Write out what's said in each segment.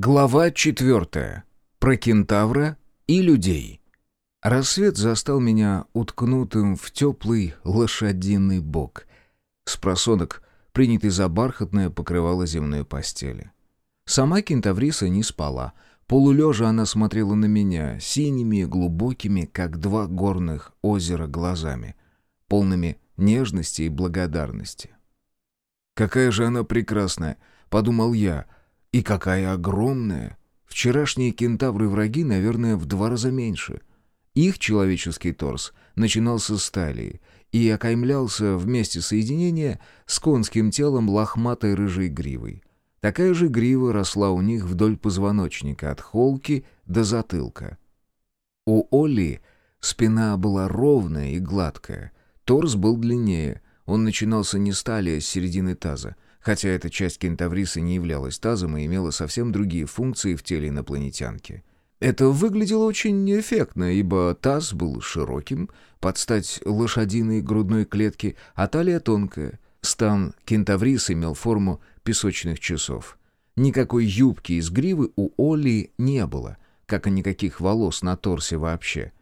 Глава четвертая. Про кентавра и людей. Рассвет застал меня уткнутым в теплый лошадиный бок. Спросонок, принятый за бархатное, покрывало земной постели. Сама кентавриса не спала. Полулежа она смотрела на меня синими глубокими, как два горных озера, глазами, полными нежности и благодарности. «Какая же она прекрасная!» — подумал я — и какая огромная! Вчерашние кентавры-враги, наверное, в два раза меньше. Их человеческий торс начинался с талии и окаймлялся вместе соединения с конским телом лохматой рыжей гривой. Такая же грива росла у них вдоль позвоночника, от холки до затылка. У Оли спина была ровная и гладкая, торс был длиннее, он начинался не с талии, а с середины таза — хотя эта часть кентаврисы не являлась тазом и имела совсем другие функции в теле инопланетянки. Это выглядело очень неэффектно, ибо таз был широким, под стать лошадиной грудной клетки, а талия тонкая. Стан кентаврис имел форму песочных часов. Никакой юбки из гривы у Оли не было, как и никаких волос на торсе вообще.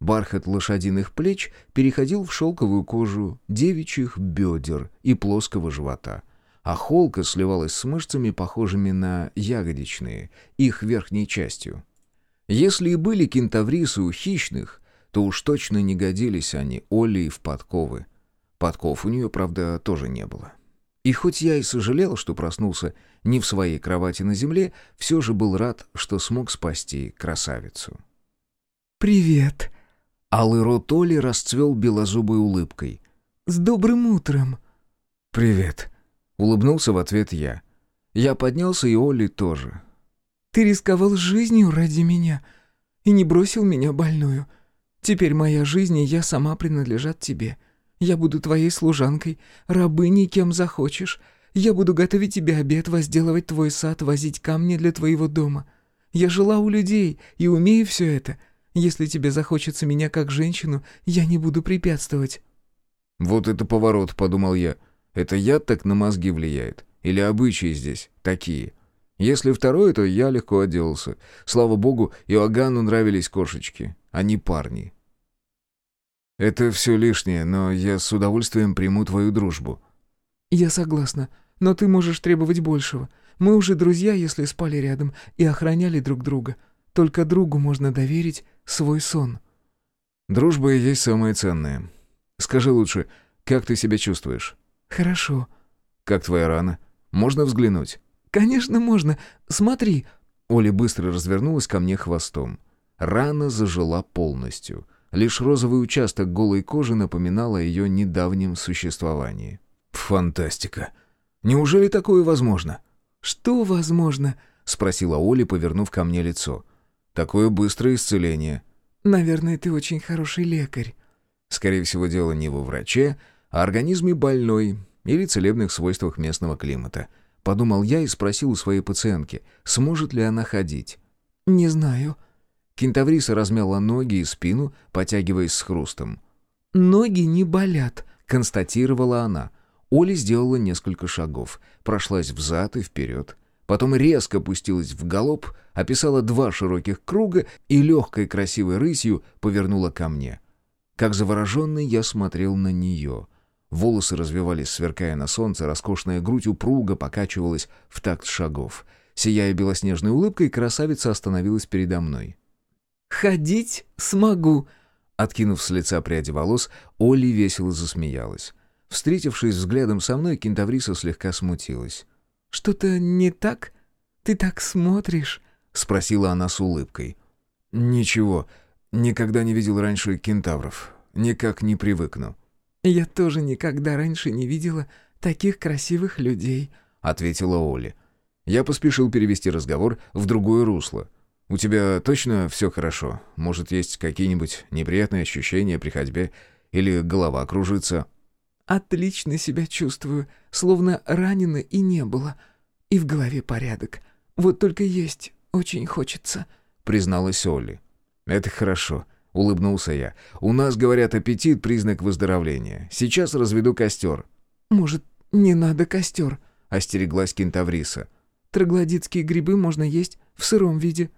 Бархат лошадиных плеч переходил в шелковую кожу девичьих бедер и плоского живота — а холка сливалась с мышцами, похожими на ягодичные, их верхней частью. Если и были кентаврисы у хищных, то уж точно не годились они Олли в подковы. Подков у нее, правда, тоже не было. И хоть я и сожалел, что проснулся не в своей кровати на земле, все же был рад, что смог спасти красавицу. «Привет!» Алый рот Оли расцвел белозубой улыбкой. «С добрым утром!» «Привет!» Улыбнулся в ответ я. Я поднялся, и Олли тоже. «Ты рисковал жизнью ради меня и не бросил меня больную. Теперь моя жизнь и я сама принадлежат тебе. Я буду твоей служанкой, рабыней, кем захочешь. Я буду готовить тебе обед, возделывать твой сад, возить камни для твоего дома. Я жила у людей и умею все это. Если тебе захочется меня как женщину, я не буду препятствовать». «Вот это поворот», — подумал я. Это яд так на мозги влияет? Или обычаи здесь такие? Если второе, то я легко отделался. Слава богу, Иоганну нравились кошечки, а не парни. Это все лишнее, но я с удовольствием приму твою дружбу. Я согласна, но ты можешь требовать большего. Мы уже друзья, если спали рядом и охраняли друг друга. Только другу можно доверить свой сон. Дружба и есть самое ценное. Скажи лучше, как ты себя чувствуешь? «Хорошо». «Как твоя рана? Можно взглянуть?» «Конечно, можно. Смотри». Оля быстро развернулась ко мне хвостом. Рана зажила полностью. Лишь розовый участок голой кожи напоминал о ее недавнем существовании. «Фантастика! Неужели такое возможно?» «Что возможно?» — спросила Оля, повернув ко мне лицо. «Такое быстрое исцеление». «Наверное, ты очень хороший лекарь». Скорее всего, дело не во враче, о организме больной или целебных свойствах местного климата. Подумал я и спросил у своей пациентки, сможет ли она ходить. «Не знаю». Кентавриса размяла ноги и спину, потягиваясь с хрустом. «Ноги не болят», — констатировала она. Оля сделала несколько шагов, прошлась взад и вперед. Потом резко опустилась в галоп, описала два широких круга и легкой красивой рысью повернула ко мне. Как завороженный я смотрел на нее. Волосы развивались, сверкая на солнце, роскошная грудь упруго покачивалась в такт шагов. Сияя белоснежной улыбкой, красавица остановилась передо мной. «Ходить смогу!» Откинув с лица пряди волос, Олли весело засмеялась. Встретившись взглядом со мной, кентавриса слегка смутилась. «Что-то не так? Ты так смотришь?» — спросила она с улыбкой. «Ничего. Никогда не видел раньше кентавров. Никак не привыкну». «Я тоже никогда раньше не видела таких красивых людей», — ответила Оля. Я поспешил перевести разговор в другое русло. «У тебя точно все хорошо? Может, есть какие-нибудь неприятные ощущения при ходьбе? Или голова кружится?» «Отлично себя чувствую, словно ранено и не было. И в голове порядок. Вот только есть очень хочется», — призналась Оля. «Это хорошо. — улыбнулся я. «У нас, говорят, аппетит — признак выздоровления. Сейчас разведу костер». «Может, не надо костер?» — остереглась кентавриса. Троглодитские грибы можно есть в сыром виде».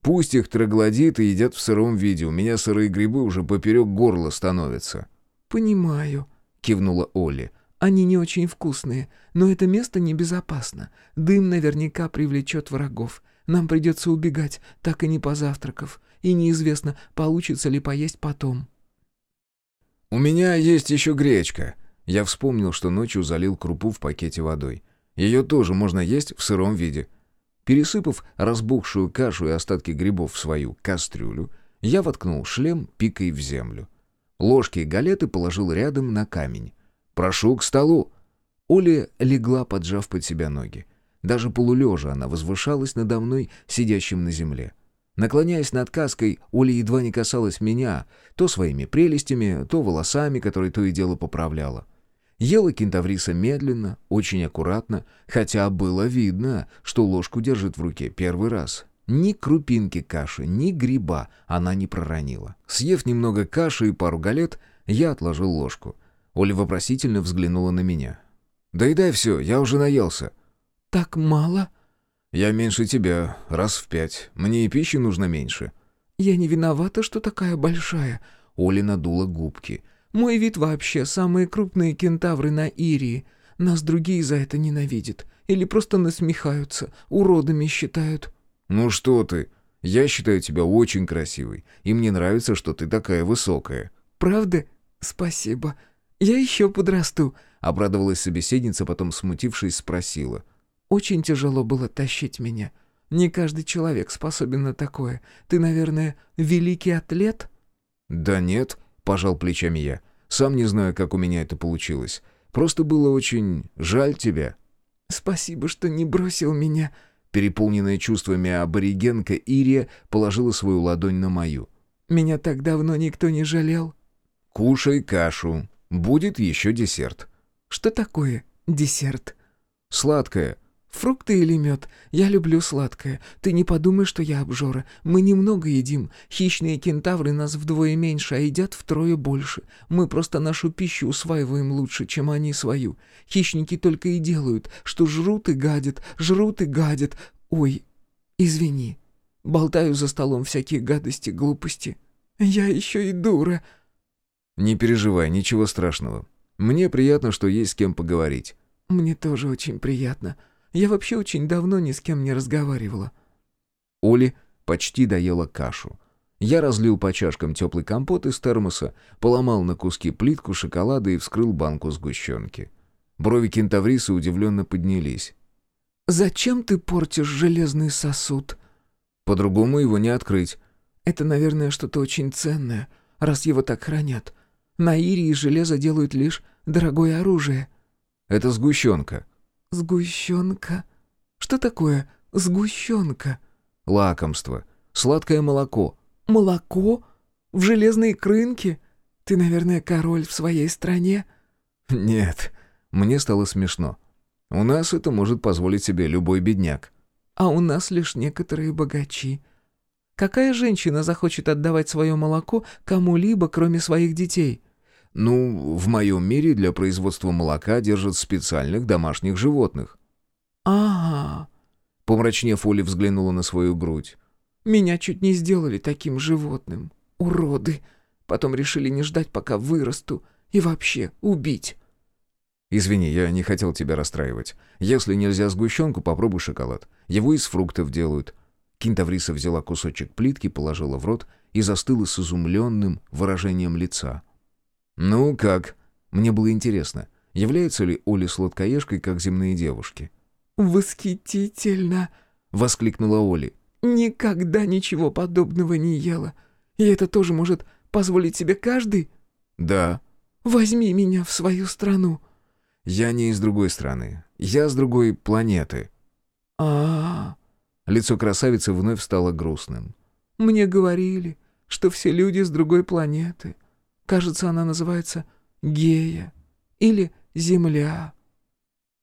«Пусть их троглодиты едят в сыром виде, у меня сырые грибы уже поперек горла становятся». «Понимаю», — кивнула Олли. «Они не очень вкусные, но это место небезопасно. Дым наверняка привлечет врагов. Нам придется убегать, так и не позавтракав. И неизвестно, получится ли поесть потом». «У меня есть еще гречка». Я вспомнил, что ночью залил крупу в пакете водой. Ее тоже можно есть в сыром виде. Пересыпав разбухшую кашу и остатки грибов в свою кастрюлю, я воткнул шлем пикой в землю. Ложки и галеты положил рядом на камень. «Прошу к столу!» Оля легла, поджав под себя ноги. Даже полулежа она возвышалась надо мной, сидящим на земле. Наклоняясь над каской, Оля едва не касалась меня, то своими прелестями, то волосами, которые то и дело поправляла. Ела кентавриса медленно, очень аккуратно, хотя было видно, что ложку держит в руке первый раз. Ни крупинки каши, ни гриба она не проронила. Съев немного каши и пару галет, я отложил ложку. Оля вопросительно взглянула на меня. «Доедай все, я уже наелся». «Так мало?» «Я меньше тебя, раз в пять. Мне и пищи нужно меньше». «Я не виновата, что такая большая». Оля надула губки. Мой вид вообще самые крупные кентавры на Ирии. Нас другие за это ненавидят. Или просто насмехаются, уродами считают». «Ну что ты? Я считаю тебя очень красивой, и мне нравится, что ты такая высокая». «Правда? Спасибо. Я еще подрасту», — обрадовалась собеседница, потом, смутившись, спросила. «Очень тяжело было тащить меня. Не каждый человек способен на такое. Ты, наверное, великий атлет?» «Да нет», пожал плечами я. «Сам не знаю, как у меня это получилось. Просто было очень жаль тебя». «Спасибо, что не бросил меня». Переполненная чувствами аборигенка Ирия положила свою ладонь на мою. «Меня так давно никто не жалел». «Кушай кашу. Будет еще десерт». «Что такое десерт?» «Сладкое. «Фрукты или мед? Я люблю сладкое. Ты не подумай, что я обжора. Мы немного едим. Хищные кентавры нас вдвое меньше, а едят втрое больше. Мы просто нашу пищу усваиваем лучше, чем они свою. Хищники только и делают, что жрут и гадят, жрут и гадят. Ой, извини. Болтаю за столом всякие гадости, глупости. Я еще и дура». «Не переживай, ничего страшного. Мне приятно, что есть с кем поговорить». «Мне тоже очень приятно». Я вообще очень давно ни с кем не разговаривала». Оли почти доела кашу. Я разлил по чашкам теплый компот из термоса, поломал на куски плитку шоколада и вскрыл банку сгущенки. Брови кентаврисы удивленно поднялись. «Зачем ты портишь железный сосуд?» «По-другому его не открыть». «Это, наверное, что-то очень ценное, раз его так хранят. На Ире из железа делают лишь дорогое оружие». «Это сгущенка. «Сгущенка? Что такое сгущенка?» «Лакомство. Сладкое молоко». «Молоко? В железной крынке? Ты, наверное, король в своей стране?» «Нет». Мне стало смешно. «У нас это может позволить себе любой бедняк». «А у нас лишь некоторые богачи. Какая женщина захочет отдавать свое молоко кому-либо, кроме своих детей?» Ну, в моем мире для производства молока держат специальных домашних животных. Ага. Помрачнев, Оля взглянула на свою грудь. Меня чуть не сделали таким животным. Уроды. Потом решили не ждать, пока вырасту. И вообще убить. «Извини, я не хотел тебя расстраивать. Если нельзя сгущенку, попробуй шоколад. Его из фруктов делают». Кинтавриса взяла кусочек плитки, положила в рот и застыла с изумленным выражением лица. «Ну как?» Мне было интересно, является ли Оля сладкоежкой, как земные девушки. «Восхитительно!» — воскликнула Оля. «Никогда ничего подобного не ела. И это тоже может позволить себе каждый?» «Да». «Возьми меня в свою страну». «Я не из другой страны. Я с другой планеты». А, -а, -а. Лицо красавицы вновь стало грустным. «Мне говорили, что все люди с другой планеты». Кажется, она называется Гея или Земля.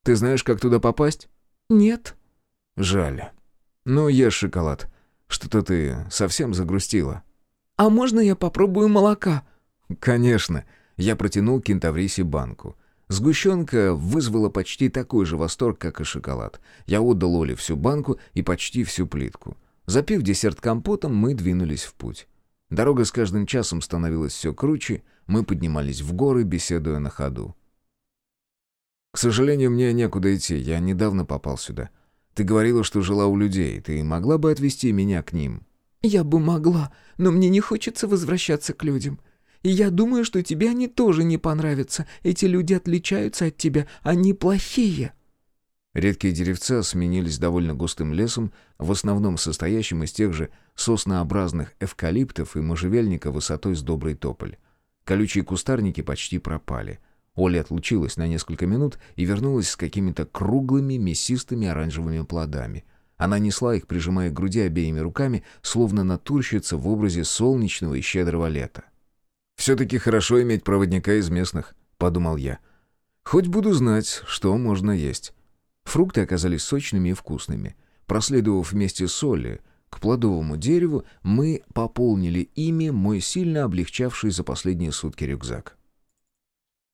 Ты знаешь, как туда попасть? Нет. Жаль. Ну, ешь шоколад. Что-то ты совсем загрустила. А можно я попробую молока? Конечно. Я протянул кентаврисе банку. Сгущенка вызвала почти такой же восторг, как и шоколад. Я отдал Оле всю банку и почти всю плитку. Запив десерт компотом, мы двинулись в путь. Дорога с каждым часом становилась все круче, мы поднимались в горы, беседуя на ходу. «К сожалению, мне некуда идти, я недавно попал сюда. Ты говорила, что жила у людей, ты могла бы отвезти меня к ним?» «Я бы могла, но мне не хочется возвращаться к людям. И я думаю, что тебе они тоже не понравятся. Эти люди отличаются от тебя, они плохие». Редкие деревца сменились довольно густым лесом, в основном состоящим из тех же соснообразных эвкалиптов и можжевельника высотой с добрый тополь. Колючие кустарники почти пропали. Оля отлучилась на несколько минут и вернулась с какими-то круглыми, мясистыми оранжевыми плодами. Она несла их, прижимая к груди обеими руками, словно натурщица в образе солнечного и щедрого лета. «Все-таки хорошо иметь проводника из местных», — подумал я. «Хоть буду знать, что можно есть». Фрукты оказались сочными и вкусными. Проследовав вместе с Олли к плодовому дереву, мы пополнили ими мой сильно облегчавший за последние сутки рюкзак.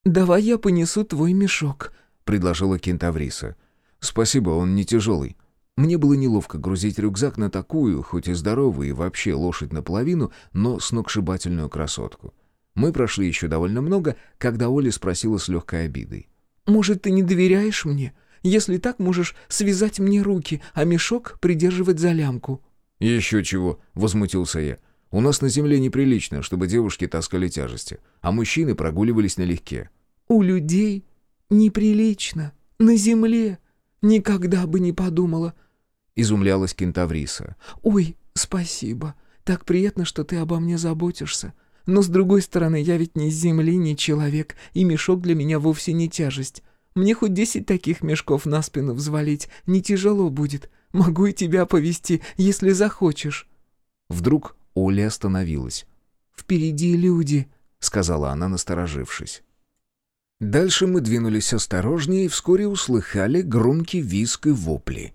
«Давай я понесу твой мешок», — предложила кентавриса. «Спасибо, он не тяжелый». Мне было неловко грузить рюкзак на такую, хоть и здоровую, и вообще лошадь наполовину, но сногсшибательную красотку. Мы прошли еще довольно много, когда Оля спросила с легкой обидой. «Может, ты не доверяешь мне? Если так, можешь связать мне руки, а мешок придерживать за лямку». «Еще чего», — возмутился я. «У нас на земле неприлично, чтобы девушки таскали тяжести, а мужчины прогуливались налегке». «У людей неприлично. На земле. Никогда бы не подумала», — изумлялась кентавриса. «Ой, спасибо. Так приятно, что ты обо мне заботишься. Но, с другой стороны, я ведь не с земли, не человек, и мешок для меня вовсе не тяжесть. Мне хоть десять таких мешков на спину взвалить, не тяжело будет. Могу и тебя повести, если захочешь». Вдруг Оля остановилась. «Впереди люди», — сказала она, насторожившись. Дальше мы двинулись осторожнее и вскоре услыхали громкий визг и вопли.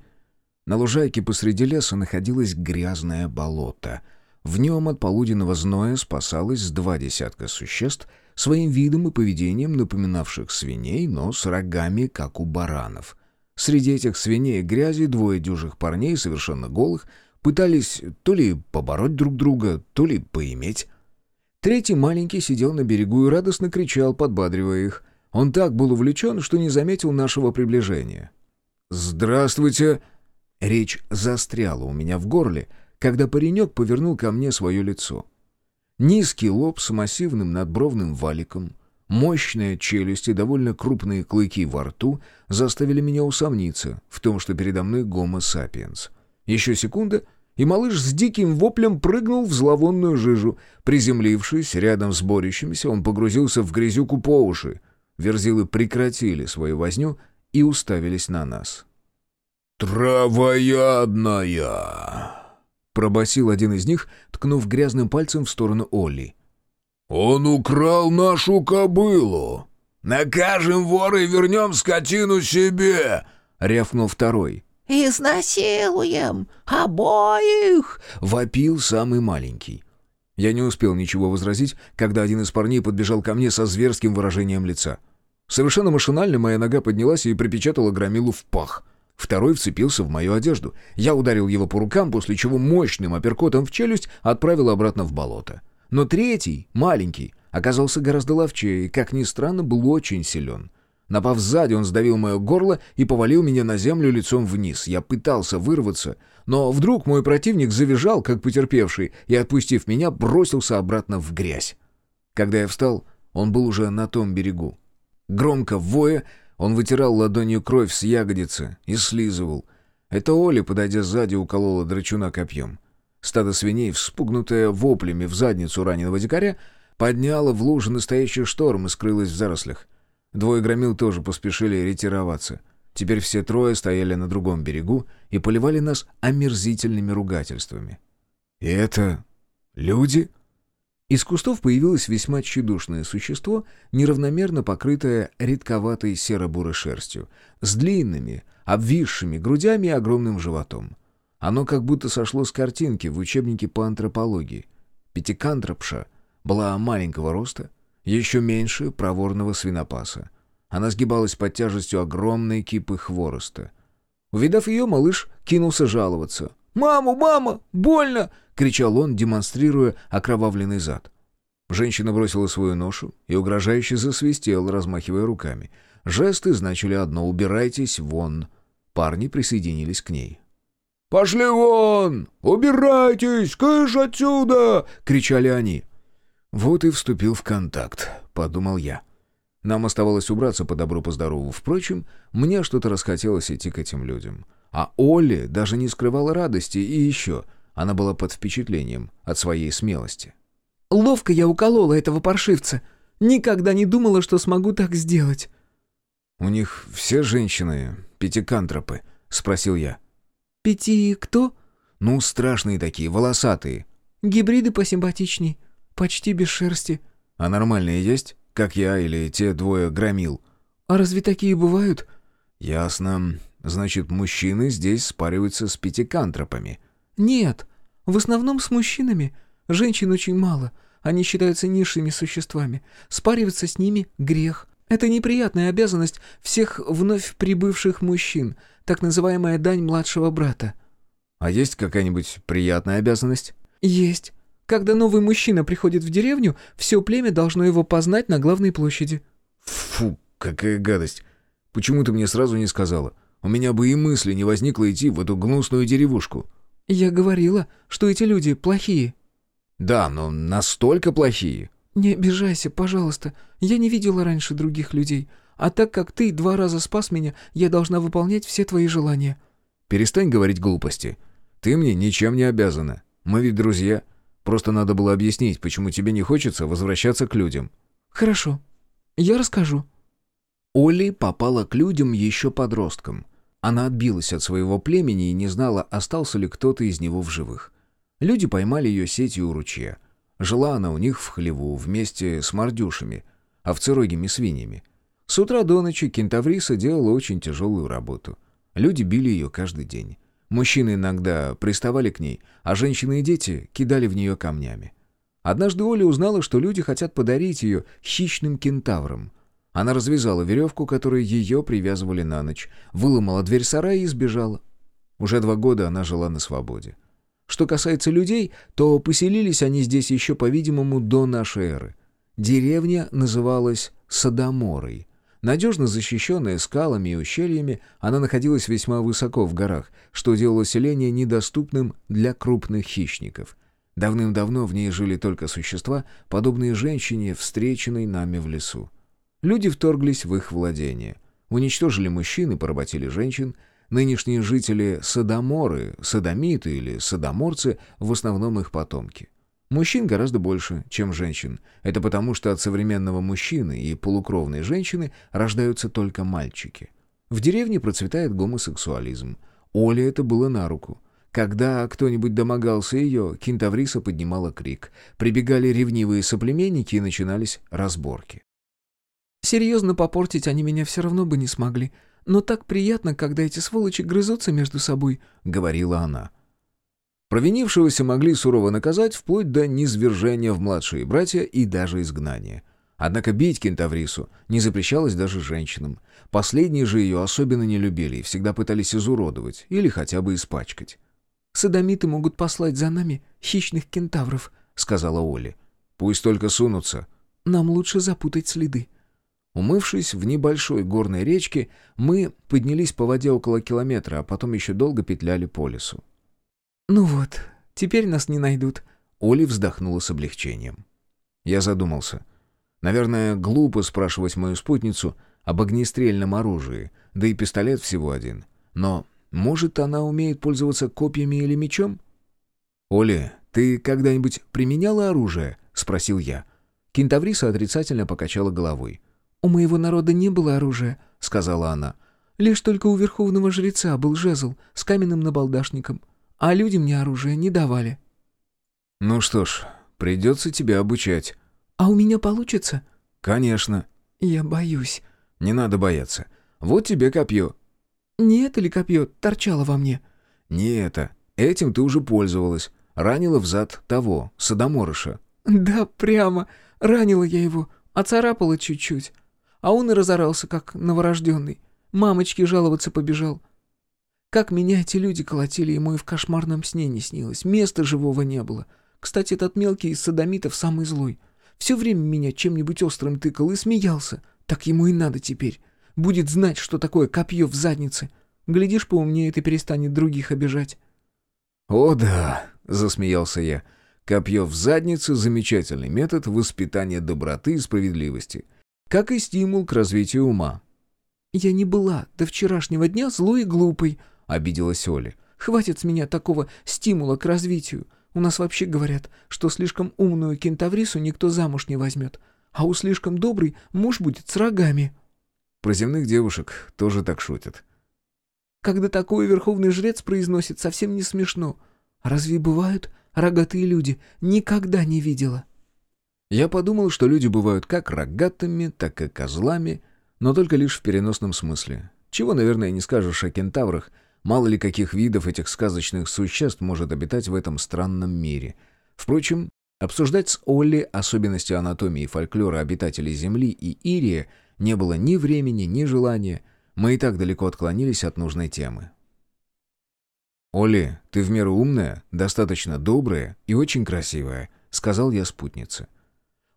На лужайке посреди леса находилось грязное болото. В нем от полуденного зноя спасалось два десятка существ — своим видом и поведением напоминавших свиней, но с рогами, как у баранов. Среди этих свиней и грязи двое дюжих парней, совершенно голых, пытались то ли побороть друг друга, то ли поиметь. Третий маленький сидел на берегу и радостно кричал, подбадривая их. Он так был увлечен, что не заметил нашего приближения. «Здравствуйте!» Речь застряла у меня в горле, когда паренек повернул ко мне свое лицо. Низкий лоб с массивным надбровным валиком, мощная челюсть и довольно крупные клыки во рту заставили меня усомниться в том, что передо мной гомо сапиенс. Еще секунда, и малыш с диким воплем прыгнул в зловонную жижу. Приземлившись рядом с борющимися, он погрузился в грязюку по уши. Верзилы прекратили свою возню и уставились на нас. «Травоядная!» Пробасил один из них, ткнув грязным пальцем в сторону Олли. «Он украл нашу кобылу!» «Накажем вора и вернем скотину себе!» — рявкнул второй. «Изнасилуем! Обоих!» — вопил самый маленький. Я не успел ничего возразить, когда один из парней подбежал ко мне со зверским выражением лица. Совершенно машинально моя нога поднялась и припечатала громилу в пах — Второй вцепился в мою одежду. Я ударил его по рукам, после чего мощным апперкотом в челюсть отправил обратно в болото. Но третий, маленький, оказался гораздо ловчее и, как ни странно, был очень силен. Напав сзади, он сдавил мое горло и повалил меня на землю лицом вниз. Я пытался вырваться, но вдруг мой противник завизжал, как потерпевший, и, отпустив меня, бросился обратно в грязь. Когда я встал, он был уже на том берегу. Громко воя, он вытирал ладонью кровь с ягодицы и слизывал. Это Оля, подойдя сзади, уколола драчуна копьем. Стадо свиней, вспугнутое воплями в задницу раненого дикаря, подняло в луже настоящий шторм и скрылось в зарослях. Двое громил тоже поспешили ретироваться. Теперь все трое стояли на другом берегу и поливали нас омерзительными ругательствами. «И это... люди?» Из кустов появилось весьма тщедушное существо, неравномерно покрытое редковатой серо-бурой шерстью, с длинными, обвисшими грудями и огромным животом. Оно как будто сошло с картинки в учебнике по антропологии. Пятикантропша была маленького роста, еще меньше проворного свинопаса. Она сгибалась под тяжестью огромной кипы хвороста. Увидав ее, малыш кинулся жаловаться. «Мама, мама, больно!» — кричал он, демонстрируя окровавленный зад. Женщина бросила свою ношу и угрожающе засвистела, размахивая руками. Жесты значили одно «убирайтесь вон». Парни присоединились к ней. «Пошли вон! Убирайтесь! Кыш отсюда!» — кричали они. «Вот и вступил в контакт», — подумал я. Нам оставалось убраться по добру по. Впрочем, мне что-то расхотелось идти к этим людям. А Олли даже не скрывала радости, и еще она была под впечатлением от своей смелости. «Ловко я уколола этого паршивца. Никогда не думала, что смогу так сделать». «У них все женщины пятикантропы?» — спросил я. «Пяти кто?» «Ну, страшные такие, волосатые». «Гибриды посимпатичней, почти без шерсти». «А нормальные есть, как я или те двое громил?» «А разве такие бывают?» «Ясно. Значит, мужчины здесь спариваются с пятикантропами. Нет, в основном с мужчинами. Женщин очень мало. Они считаются низшими существами. Спариваться с ними — грех. Это неприятная обязанность всех вновь прибывших мужчин, так называемая дань младшего брата. А есть какая-нибудь приятная обязанность? Есть. Когда новый мужчина приходит в деревню, все племя должно его познать на главной площади. Фу, какая гадость. Почему ты мне сразу не сказала? У меня бы и мысли не возникло идти в эту гнусную деревушку». «Я говорила, что эти люди плохие». «Да, но настолько плохие». «Не обижайся, пожалуйста. Я не видела раньше других людей. А так как ты два раза спас меня, я должна выполнять все твои желания». «Перестань говорить глупости. Ты мне ничем не обязана. Мы ведь друзья. Просто надо было объяснить, почему тебе не хочется возвращаться к людям». «Хорошо. Я расскажу». Олли попала к людям еще подростком. Она отбилась от своего племени и не знала, остался ли кто-то из него в живых. Люди поймали ее сетью у ручья. Жила она у них в хлеву вместе с мордюшами, овцерогими свиньями. С утра до ночи кентавриса делала очень тяжелую работу. Люди били ее каждый день. Мужчины иногда приставали к ней, а женщины и дети кидали в нее камнями. Однажды Оля узнала, что люди хотят подарить ее хищным кентаврам. Она развязала веревку, которой ее привязывали на ночь, выломала дверь сарая и сбежала. Уже два года она жила на свободе. Что касается людей, то поселились они здесь еще, по-видимому, до нашей эры. Деревня называлась Садоморой. Надежно защищенная скалами и ущельями, она находилась весьма высоко в горах, что делало селение недоступным для крупных хищников. Давным-давно в ней жили только существа, подобные женщине, встреченной нами в лесу. Люди вторглись в их владение. Уничтожили мужчин и поработили женщин. Нынешние жители Содоморы, Содомиты или Содоморцы в основном их потомки. Мужчин гораздо больше, чем женщин. Это потому, что от современного мужчины и полукровной женщины рождаются только мальчики. В деревне процветает гомосексуализм. Оле это было на руку. Когда кто-нибудь домогался ее, кентавриса поднимала крик. Прибегали ревнивые соплеменники и начинались разборки. Серьезно попортить они меня все равно бы не смогли. Но так приятно, когда эти сволочи грызутся между собой», — говорила она. Провинившегося могли сурово наказать вплоть до низвержения в младшие братья и даже изгнания. Однако бить кентаврису не запрещалось даже женщинам. Последние же ее особенно не любили и всегда пытались изуродовать или хотя бы испачкать. «Садомиты могут послать за нами хищных кентавров», — сказала Оля. «Пусть только сунутся». «Нам лучше запутать следы. Умывшись в небольшой горной речке, мы поднялись по воде около километра, а потом еще долго петляли по лесу. «Ну вот, теперь нас не найдут», — Оли вздохнула с облегчением. Я задумался. Наверное, глупо спрашивать мою спутницу об огнестрельном оружии, да и пистолет всего один. Но, может, она умеет пользоваться копьями или мечом? «Оля, ты когда-нибудь применяла оружие?» — спросил я. Кентавриса отрицательно покачала головой. «У моего народа не было оружия», — сказала она. «Лишь только у верховного жреца был жезл с каменным набалдашником, а людям мне оружие не давали». «Ну что ж, придется тебя обучать». «А у меня получится?» «Конечно». «Я боюсь». «Не надо бояться. Вот тебе копье». «Не это ли копье торчало во мне?» «Не это. Этим ты уже пользовалась. Ранила взад того, садоморыша». «Да, прямо. Ранила я его, оцарапала чуть-чуть. А он и разорался, как новорожденный. Мамочке жаловаться побежал. Как меня эти люди колотили, ему и в кошмарном сне не снилось. Места живого не было. Кстати, этот мелкий из садомитов самый злой. Все время меня чем-нибудь острым тыкал и смеялся. Так ему и надо теперь. Будет знать, что такое копье в заднице. Глядишь, поумнеет и перестанет других обижать. «О да», — засмеялся я, — «копье в задницу — замечательный метод воспитания доброты и справедливости, как и стимул к развитию ума». «Я не была до вчерашнего дня злой и глупой», — обиделась Оля. «Хватит с меня такого стимула к развитию. У нас вообще говорят, что слишком умную кентаврису никто замуж не возьмет, а у слишком добрый муж будет с рогами». Про земных девушек тоже так шутят. Когда такой верховный жрец произносит, совсем не смешно. Разве бывают рогатые люди? Никогда не видела. Я подумал, что люди бывают как рогатыми, так и козлами, но только лишь в переносном смысле. Чего, наверное, не скажешь о кентаврах, мало ли каких видов этих сказочных существ может обитать в этом странном мире. Впрочем, обсуждать с Олли особенности анатомии и фольклора обитателей Земли и Ирия не было ни времени, ни желания — мы и так далеко отклонились от нужной темы. «Оли, ты в меру умная, достаточно добрая и очень красивая», — сказал я спутнице.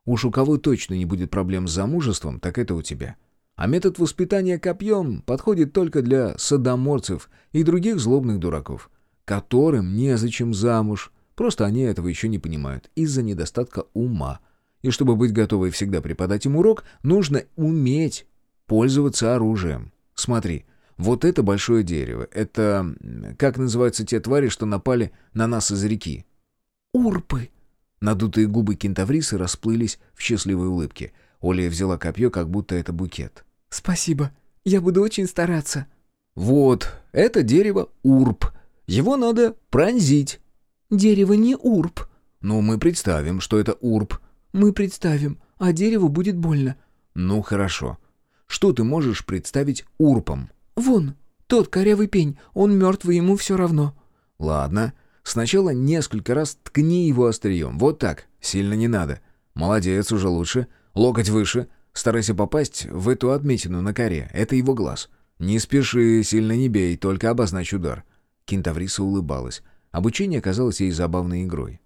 «Уж у кого точно не будет проблем с замужеством, так это у тебя. А метод воспитания копьем подходит только для садоморцев и других злобных дураков, которым незачем замуж, просто они этого еще не понимают из-за недостатка ума. И чтобы быть готовой всегда преподать им урок, нужно уметь пользоваться оружием». Смотри, вот это большое дерево. Это... Как называются те твари, что напали на нас из реки? Урпы. Надутые губы кентаврисы расплылись в счастливой улыбке. Оля взяла копье, как будто это букет. «Спасибо. Я буду очень стараться». «Вот, это дерево урп. Его надо пронзить». «Дерево не урп». «Ну, мы представим, что это урп». «Мы представим, а дереву будет больно». «Ну, хорошо. Что ты можешь представить урпом? Вон, тот корявый пень, он мертвый, ему все равно. Ладно. Сначала несколько раз ткни его острием. Вот так. Сильно не надо. Молодец, уже лучше. Локоть выше. Старайся попасть в эту отметину на коре. Это его глаз. Не спеши, сильно не бей, только обозначь удар. Кентавриса улыбалась. Обучение казалось ей забавной игрой.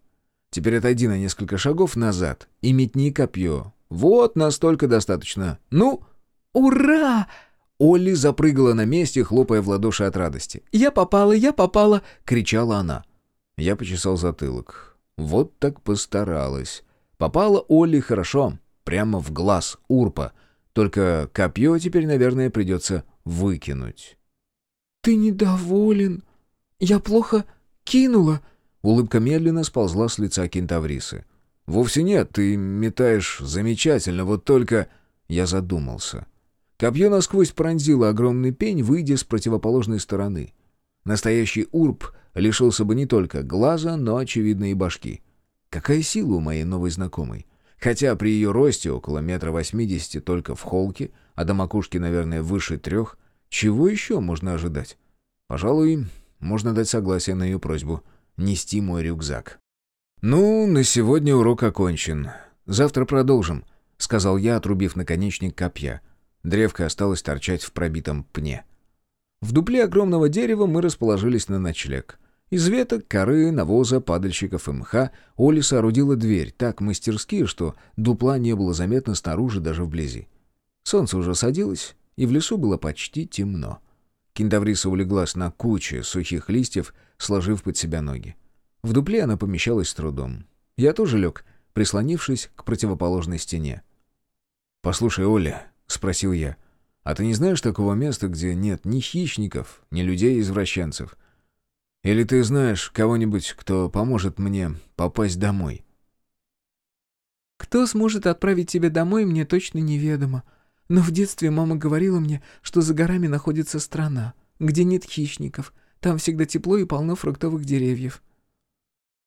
Теперь отойди на несколько шагов назад и метни копье. Вот настолько достаточно. Ну, «Ура!» Олли запрыгала на месте, хлопая в ладоши от радости. «Я попала, я попала!» — кричала она. Я почесал затылок. Вот так постаралась. Попала Олли хорошо, прямо в глаз Урпа. Только копье теперь, наверное, придется выкинуть. «Ты недоволен? Я плохо кинула?» Улыбка медленно сползла с лица кентаврисы. «Вовсе нет, ты метаешь замечательно, вот только...» Я задумался. Копье насквозь пронзило огромный пень, выйдя с противоположной стороны. Настоящий урб лишился бы не только глаза, но, очевидно, и башки. Какая сила у моей новой знакомой? Хотя при ее росте около метра восьмидесяти только в холке, а до макушки, наверное, выше трех, чего еще можно ожидать? Пожалуй, можно дать согласие на ее просьбу нести мой рюкзак. «Ну, на сегодня урок окончен. Завтра продолжим», — сказал я, отрубив наконечник копья — Древко осталось торчать в пробитом пне. В дупле огромного дерева мы расположились на ночлег. Из веток, коры, навоза, падальщиков и мха Оля соорудила дверь так мастерски, что дупла не было заметно снаружи даже вблизи. Солнце уже садилось, и в лесу было почти темно. Киндавриса улеглась на куче сухих листьев, сложив под себя ноги. В дупле она помещалась с трудом. Я тоже лег, прислонившись к противоположной стене. «Послушай, Оля», — спросил я. «А ты не знаешь такого места, где нет ни хищников, ни людей-извращенцев? Или ты знаешь кого-нибудь, кто поможет мне попасть домой?» «Кто сможет отправить тебя домой, мне точно неведомо. Но в детстве мама говорила мне, что за горами находится страна, где нет хищников. Там всегда тепло и полно фруктовых деревьев».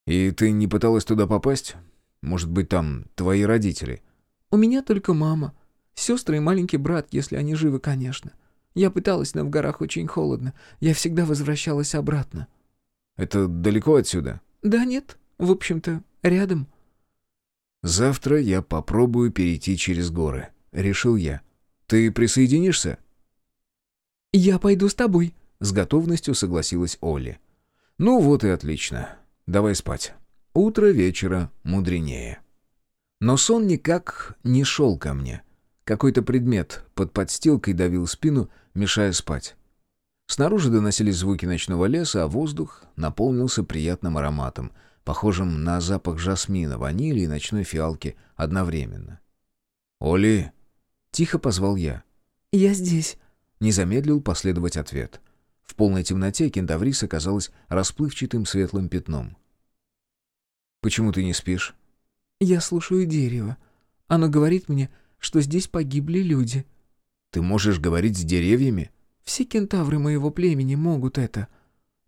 «И ты не пыталась туда попасть? Может быть, там твои родители?» «У меня только мама. Сестры и маленький брат, если они живы, конечно. Я пыталась, но в горах очень холодно. Я всегда возвращалась обратно». «Это далеко отсюда?» «Да нет, в общем-то, рядом». «Завтра я попробую перейти через горы», — решил я. Ты присоединишься?» «Я пойду с тобой», — с готовностью согласилась Олли. «Ну вот и отлично. Давай спать. Утро вечера мудренее». Но сон никак не шел ко мне. Какой-то предмет под подстилкой давил спину, мешая спать. Снаружи доносились звуки ночного леса, а воздух наполнился приятным ароматом, похожим на запах жасмина, ванили и ночной фиалки одновременно. «Оли!» — тихо позвал я. «Я здесь», — не замедлил последовать ответ. В полной темноте кентаврис оказалась расплывчатым светлым пятном. «Почему ты не спишь?» «Я слушаю дерево. Оно говорит мне, что здесь погибли люди». «Ты можешь говорить с деревьями?» «Все кентавры моего племени могут это».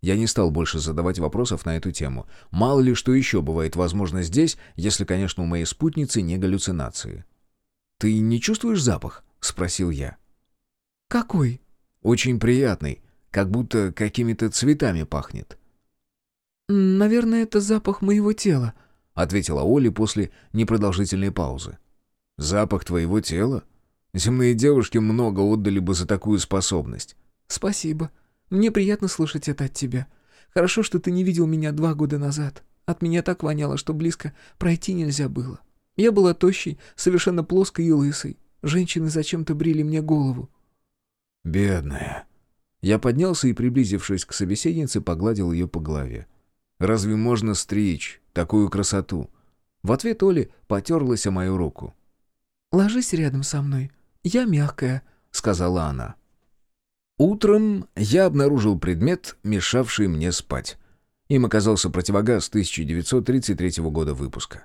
Я не стал больше задавать вопросов на эту тему. Мало ли что еще бывает возможно здесь, если, конечно, у моей спутницы не галлюцинации. «Ты не чувствуешь запах?» — спросил я. «Какой?» «Очень приятный, как будто какими-то цветами пахнет». «Наверное, это запах моего тела», — ответила Оля после непродолжительной паузы. «Запах твоего тела? Земные девушки много отдали бы за такую способность». «Спасибо. Мне приятно слышать это от тебя. Хорошо, что ты не видел меня два года назад. От меня так воняло, что близко пройти нельзя было. Я была тощей, совершенно плоской и лысой. Женщины зачем-то брили мне голову». «Бедная». Я поднялся и, приблизившись к собеседнице, погладил ее по голове. «Разве можно стричь такую красоту?» В ответ Оли потерлась о мою руку. «Ложись рядом со мной. Я мягкая», — сказала она. Утром я обнаружил предмет, мешавший мне спать. Им оказался противогаз 1933 года выпуска.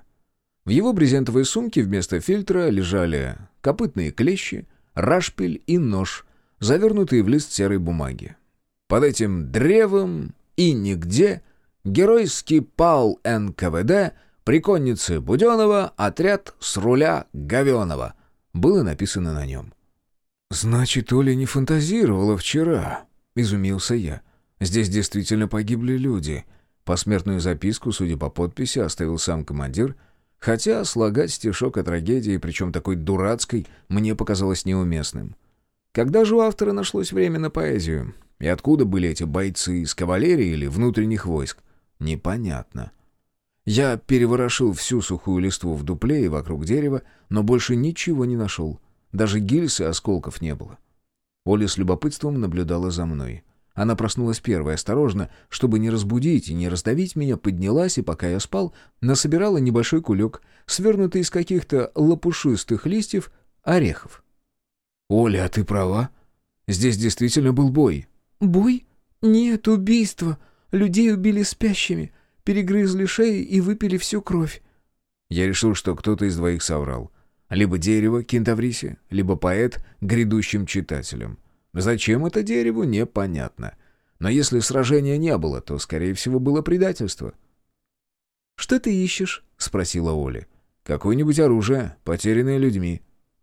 В его брезентовой сумке вместо фильтра лежали копытные клещи, рашпиль и нож, завернутые в лист серой бумаги. Под этим древом и нигде геройский пал НКВД при коннице Буденова отряд с руля Говенова было написано на нем. «Значит, Оля не фантазировала вчера», — изумился я. «Здесь действительно погибли люди». Посмертную записку, судя по подписи, оставил сам командир — Хотя слагать стишок о трагедии, причем такой дурацкой, мне показалось неуместным. Когда же у автора нашлось время на поэзию? И откуда были эти бойцы, из кавалерии или внутренних войск? Непонятно. Я переворошил всю сухую листву в дупле и вокруг дерева, но больше ничего не нашел. Даже гильз и осколков не было. Оля с любопытством наблюдала за мной. Она проснулась первой, осторожно, чтобы не разбудить и не раздавить меня, поднялась и, пока я спал, насобирала небольшой кулек, свернутый из каких-то лопушистых листьев орехов. «Оля, а ты права? Здесь действительно был бой». «Бой? Нет, убийство. Людей убили спящими, перегрызли шеи и выпили всю кровь». Я решил, что кто-то из двоих соврал. Либо дерево, кентаврисе, либо поэт, грядущим читателем. Зачем это дереву, непонятно. Но если сражения не было, то, скорее всего, было предательство. «Что ты ищешь?» — спросила Оля. «Какое-нибудь оружие, потерянное людьми».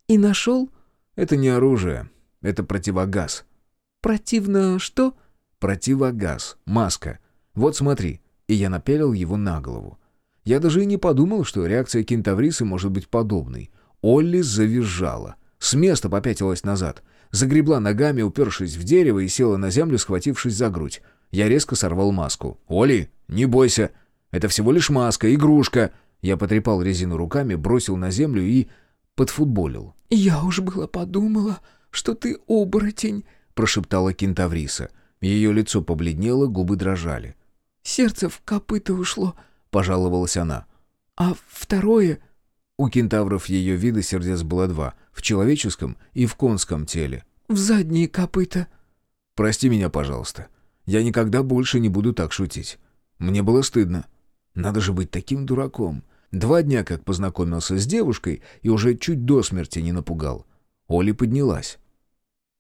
«И нашел?» «Это не оружие, это противогаз». «Противно что?» «Противогаз, маска. Вот смотри». И я напялил его на голову. Я даже и не подумал, что реакция кентаврисы может быть подобной. Олли завизжала. С места попятилась назад загребла ногами, упершись в дерево, и села на землю, схватившись за грудь. Я резко сорвал маску. «Оли, не бойся! Это всего лишь маска, игрушка!» Я потрепал резину руками, бросил на землю и подфутболил. «Я уж было подумала, что ты оборотень», — прошептала кентавриса. Ее лицо побледнело, губы дрожали. «Сердце в копыта ушло», — пожаловалась она. «А второе...» У кентавров ее вида сердец было два, в человеческом и в конском теле. «В задние копыта». «Прости меня, пожалуйста. Я никогда больше не буду так шутить. Мне было стыдно. Надо же быть таким дураком. Два дня как познакомился с девушкой и уже чуть до смерти не напугал. Оля поднялась.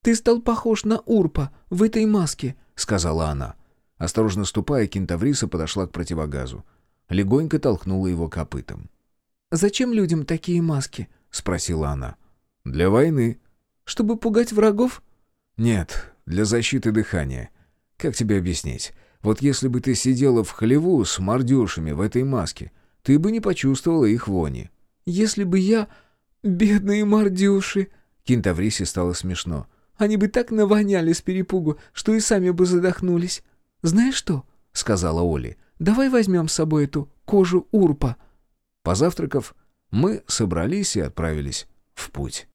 «Ты стал похож на Урпа в этой маске», — сказала она. Осторожно ступая, кентавриса подошла к противогазу. Легонько толкнула его копытом. «Зачем людям такие маски?» — спросила она. «Для войны». «Чтобы пугать врагов?» «Нет, для защиты дыхания. Как тебе объяснить? Вот если бы ты сидела в хлеву с мордюшами в этой маске, ты бы не почувствовала их вони». «Если бы я... Бедные мордюши!» Кентаврисе стало смешно. «Они бы так навоняли с перепугу, что и сами бы задохнулись. Знаешь что?» — сказала Оли. «Давай возьмем с собой эту кожу урпа». Позавтракав, мы собрались и отправились в путь.